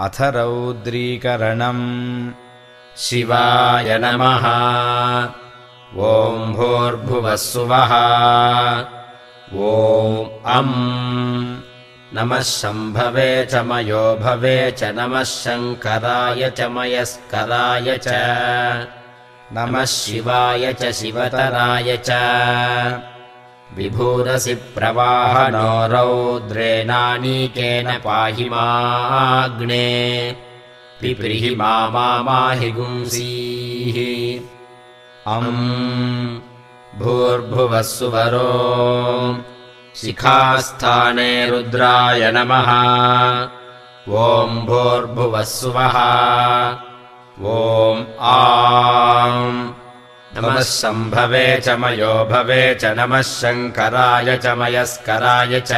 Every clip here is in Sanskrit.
अथ रौद्रीकरणम्। शिवाय नमः। ॐ भूर्भुवः सुवः ॐ अम्। नमः शम्भवे च मयो भवे च नमः शङ्कराय च मयस्कराय च। नमः शिवाय च शिवतराय च विभूरसि प्रवाहनो रौद्रेणानीकेन पाहि माग्ने पिप्रिहि गुंसीः। अम् भूर्भुवः सुवरो शिखास्थाने रुद्राय नमः। ॐ भूर्भुवः सुवः ॐ आ नमः शम्भवे च मयो भवे च नमः शङ्कराय च मयस्कराय च।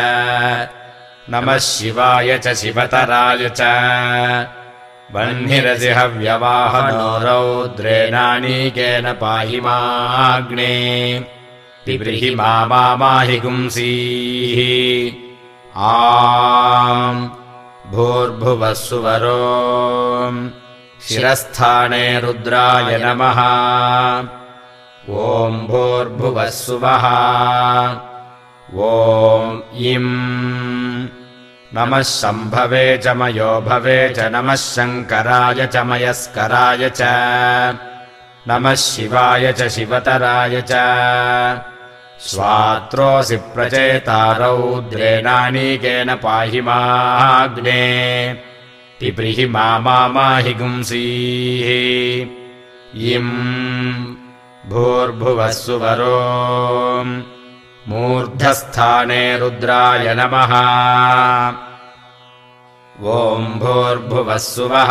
नमः शिवाय च शिवतराय च। वह्निरसि हव्यवाहनो रौद्रेणानीकेन पाहि माग्ने। पिबृहि माहि पुंसीः। भूर्भुवः सुवरो शिरस्थाने रुद्राय नमः ॐ भूर्भुवः सुवः। ॐ इम् नमः शम्भवे च मयो भवे च नमः शङ्कराय च मयस्कराय च। नमः शिवाय च शिवतराय च। स्वात्रोऽसि प्रचेतारौद्रेणानीकेन पाहि माग्ने पिप्रिहि माहि गुंसीः। इम् भूर्भुवः सुवरो मूर्धस्थाने रुद्राय नमः। ॐ भूर्भुवः सुवः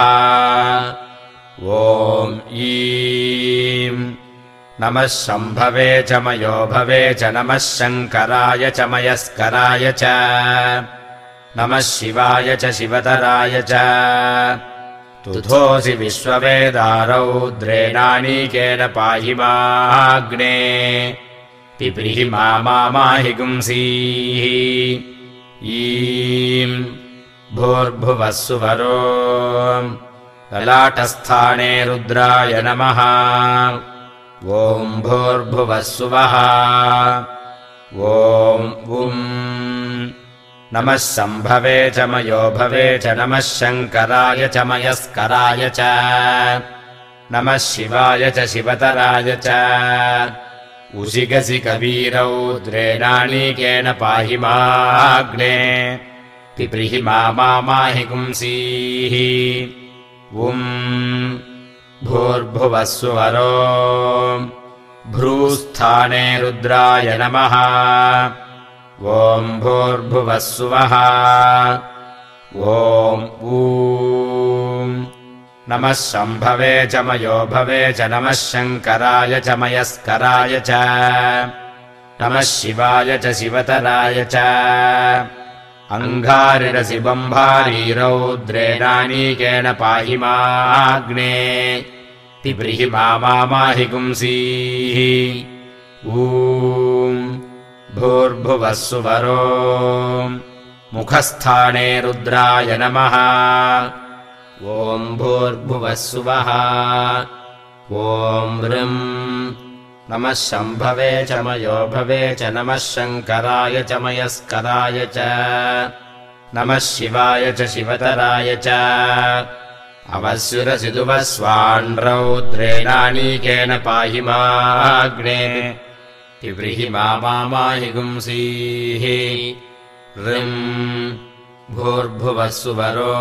ॐ ईम् नमः शम्भवे च मयो भवे च नमः शङ्कराय च मयस्कराय च। नमः शिवाय च शिवतराय च तुथोऽसि विश्ववेदारौद्रेणानीकेन पाहि माग्ने। पिप्रिहि माहि ईम् भूर्भुवः सुवरो ललाटस्थाने रुद्राय नमः। ॐ भूर्भुवः सुवः ॐ नमः शम्भवे च मयो भवे च नमः शङ्कराय च मयस्कराय च। नमः शिवाय च शिवतराय च। उशिगसि कवीरौ द्रेणानीकेन पाहि माग्ने। पिप्रिहि माहि पुंसीः। उम्। भूर्भुवः सुवरो भ्रूस्थाने रुद्राय नमः ॐ भूर्भुवः सुवः ॐ नमः शम्भवे च मयो भवे च नमः शङ्कराय च मयस्कराय च। नमः शिवाय च शिवतराय च। अङ्गारिरसि बम्भारी रौद्रेणानीकेन पाहि माग्ने पिप्रिहि माहि पुंसीः। ऊ भूर्भुवः सुवरो मुखस्थाने रुद्राय नमः। ॐ भूर्भुवः सुवः ॐ ऋम् नमः शम्भवे च मयो भवे च नमः शङ्कराय च मयस्कराय च। नमः शिवाय च शिवतराय च। अवसुरसिदुवः स्वाण्ड्रौद्रेणानीकेन पाहि माग्ने व्रीहि माहि ऋम् भूर्भुवः सुवरो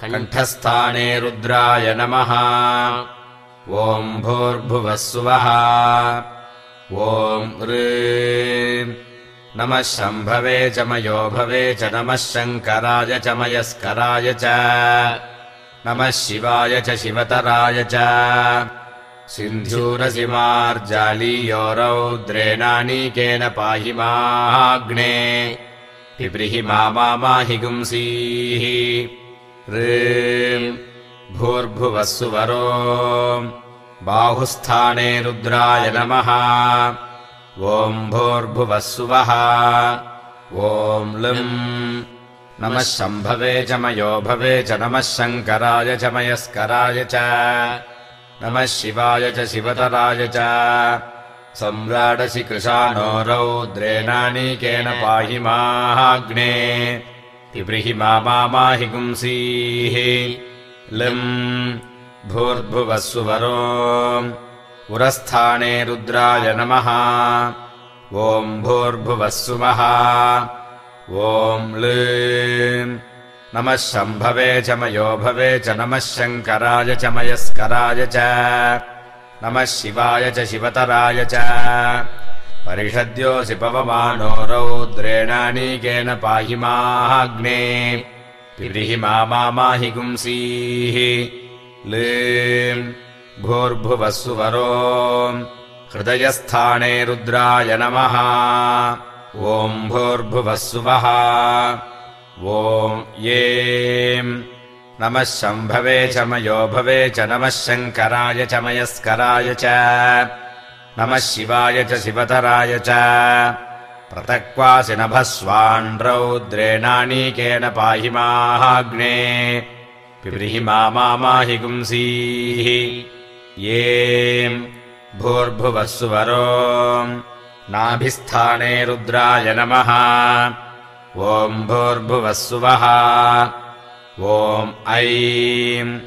कण्ठस्थाने रुद्राय नमः। ॐ भूर्भुवः सुवः ॐ नमः शम्भवे च मयो भवे च नमः शङ्कराय च मयस्कराय च। नमः शिवाय च शिवतराय च सिन्धूरसि मार्जालीयो रौद्रेणानीकेन पाहि माग्ने पिप्रिहि माहि गुंसीः। भूर्भुवः सुवरो बाहुस्थाने रुद्राय नमः। ॐ भूर्भुवः सुवः ॐ लम् नमः शम्भवे च मयो भवे च नमः शङ्कराय च मयस्कराय च नमः शिवाय च शिवतराय च। सम्राडसि कृशानो रौद्रेणानीकेन पाहि माहाग्ने। पिबृहि मा माहि पुंसीः। लिम् भूर्भुवः सुवरो पुरस्थाने रुद्राय नमः। ॐ भूर्भुवः सुमः ॐ नमः शम्भवे च मयो भवे च नमः शङ्कराय च मयस्कराय च। नमः शिवाय च शिवतराय च। परिषद्योऽसि पवमानो रौद्रेणानीकेन पाहि माहाग्ने। पिबृहि मा माहि पुंसीः। लीम् भूर्भुवः सुवरो हृदयस्थाने रुद्राय नमः। ॐ भूर्भुवः सुवः नमः शम्भवे च मयो भवे च नमः शङ्कराय च मयस्कराय च। नमः शिवाय च शिवतराय च। प्रतक्वासि नभस्वान् रौद्रेणानीकेन पाहि माहाग्ने। पिबृहि मा माहि पुंसीः। ये भूर्भुवः सुवरो नाभिस्थाने रुद्राय नमः ॐ भूर्भुवः सुवः ॐ ऐम्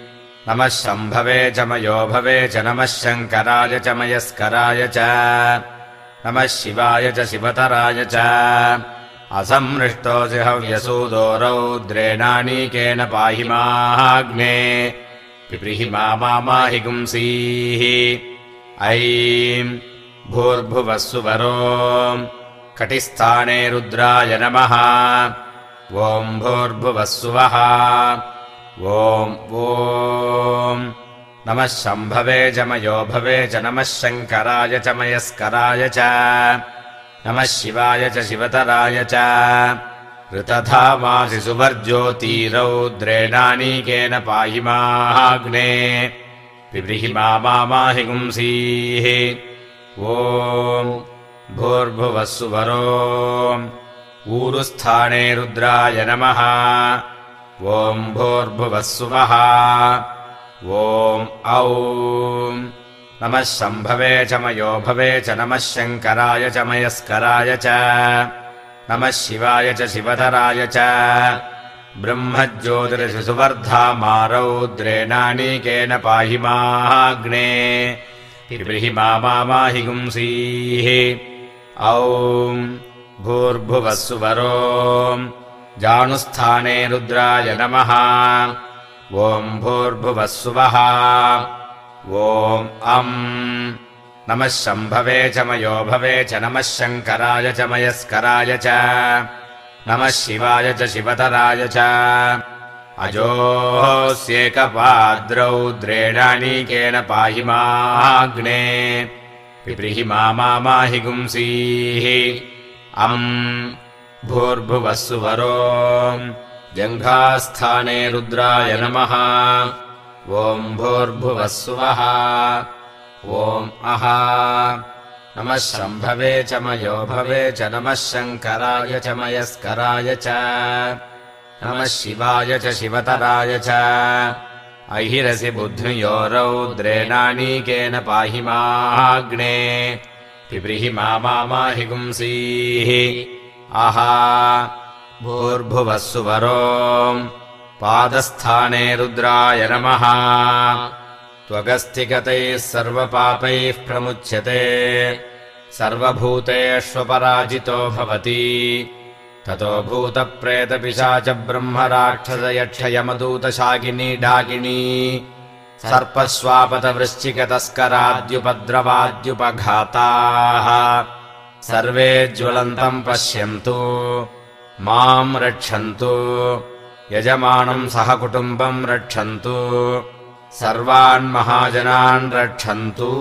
नमः शम्भवे च मयो भवे च नमः शङ्कराय च मयस्कराय च। नमः शिवाय च शिवतराय च। असमृष्टोऽसि हव्यसूदो रौद्रेणानीकेन पाहि माहाग्ने। पिबृहि मा माहि पुंसीः। ऐम् भूर्भुवः सुवरो कटिस्थाने रुद्राय नमः। ॐ भूर्भुवः सुवः ॐ ॐ नमः शम्भवे च मयो भवे च नमः शङ्कराय च मयस्कराय च। नमः शिवाय च शिवतराय च। ऋतधामासि सुवर्ज्योतिरौद्रेणानीकेन पाहि माहाग्ने। पिबृहि मा माहि पुंसीः ॐ भूर्भुवः सुवरो ऊरुस्थाने रुद्राय नमः। ॐ भूर्भुवः सुवः ॐ औम् नमः शम्भवे च मयो भवे च नमः शङ्कराय च मयस्कराय च। नमः शिवाय च शिवतराय च। ब्रह्मज्योतिरसि सुवर्धा रौद्रेणानीकेन पाहि माहाग्ने। पिबृहि मा माहि पुंसीः औम् भूर्भुवः सुवरो जानुस्थाने रुद्राय नमः। ॐ भूर्भुवः सुवः ॐ अम्। नमः शम्भवे च मयो भवे च नमः शङ्कराय च मयस्कराय च। नमः शिवाय च शिवतराय च। अजोऽस्येकपाद्रौद्रेणानीकेन पाहि माग्ने पिबृहि मा माहि पुंसीः अम् भूर्भुवः सुवरो जङ्घास्थाने रुद्राय नमः। ॐ भूर्भुवः सुवः ॐ अः। नमः शम्भवे च मयो भवे च नमः शङ्कराय च मयस्कराय च। नमः शिवाय च शिवतराय च अहिरसि बुध्न्यो रौद्रेणानीकेन पाहि माग्ने। पिबृहि माहि पुंसीः। आहा। भूर्भुवः सुवरो पादस्थाने रुद्राय नमः। त्वगस्थिगतैः सर्वपापैः प्रमुच्यते। सर्वभूतेष्वपराजितो भवति ततो भूतप्रेतपिशाच ब्रह्मराक्षसयक्षयमदूतशाकिनी डाकिनी सर्पस्वापतवृश्चिकतस्कराद्युपद्रवाद्युपघाताः। सर्वे ज्वलन्तम् पश्यन्तु। माम् रक्षन्तु। यजमानम् सह कुटुम्बम् रक्षन्तु। सर्वान् महाजनान् रक्षन्तु